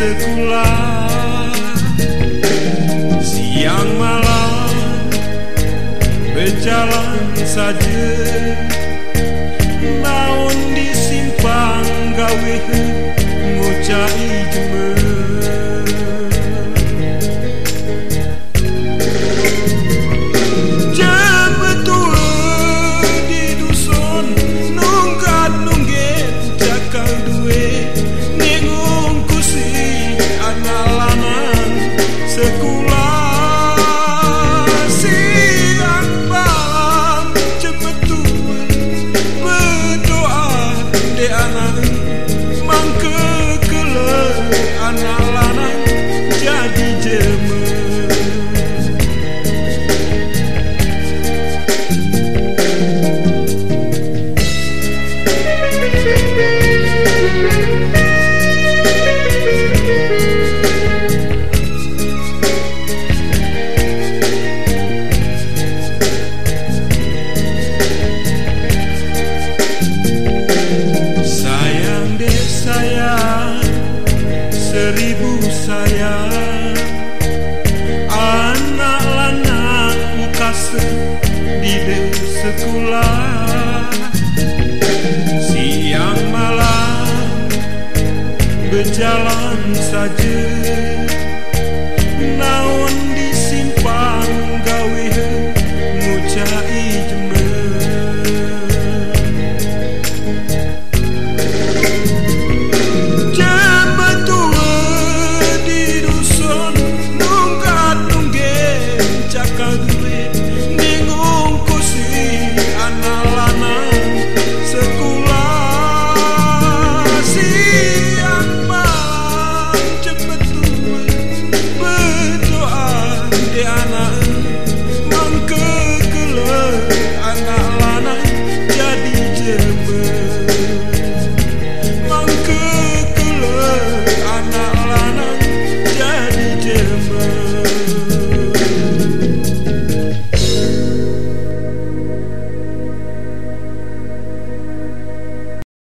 sekolah Siang malam berjalan saja. Naon disimpang gawe ngucai masuk di sekolah. Siang malam berjalan saja.